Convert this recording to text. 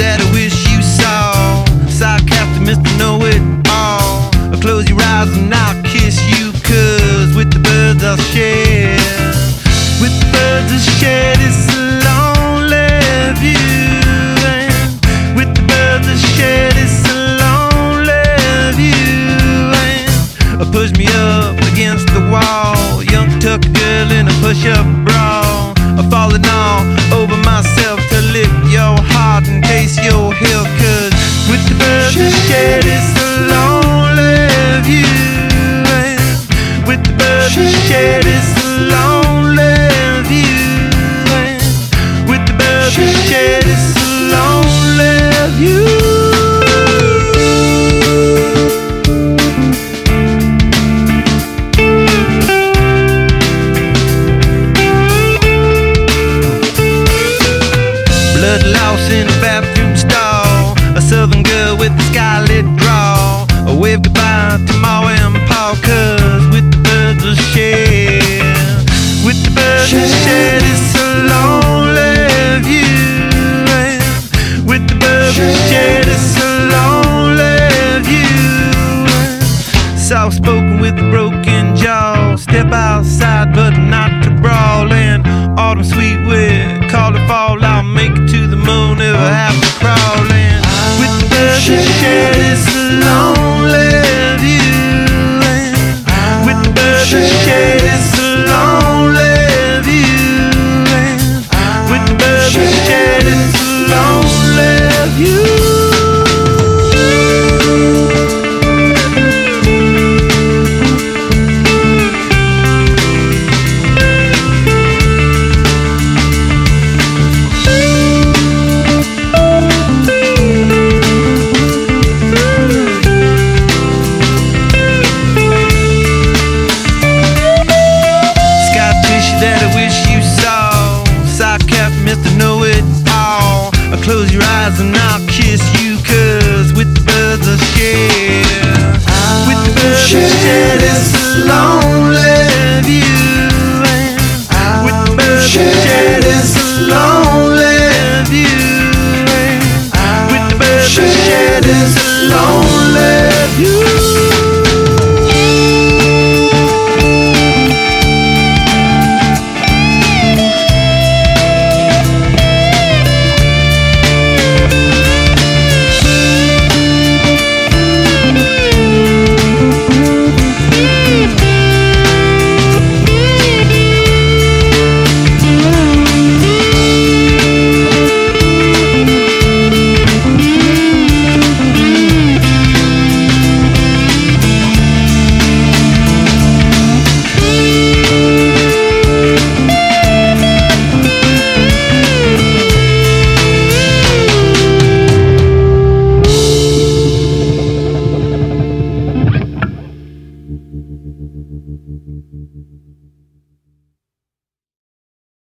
that I wish you saw. Sarcastic Mr. Know It All. I'll close your eyes and I'll kiss you, cause with the birds I'll share. With the birds I'll share this lonely view. And with the birds I'll share this lonely view. And push me up against the wall. Young Tuck girl in a push up the birds I'll share lonely view. With the I'll share this lonely view. Blood loss in bathroom birds will a lonely view. And with the will share this a lonely view. Soft spoken with a broken jaw. Step outside, but not to brawl. And autumn sweet with call it fall. I'll make it to the moon if I have to crawl. With the shed is lonely view. With the shed is lonely view. With the shed is lonely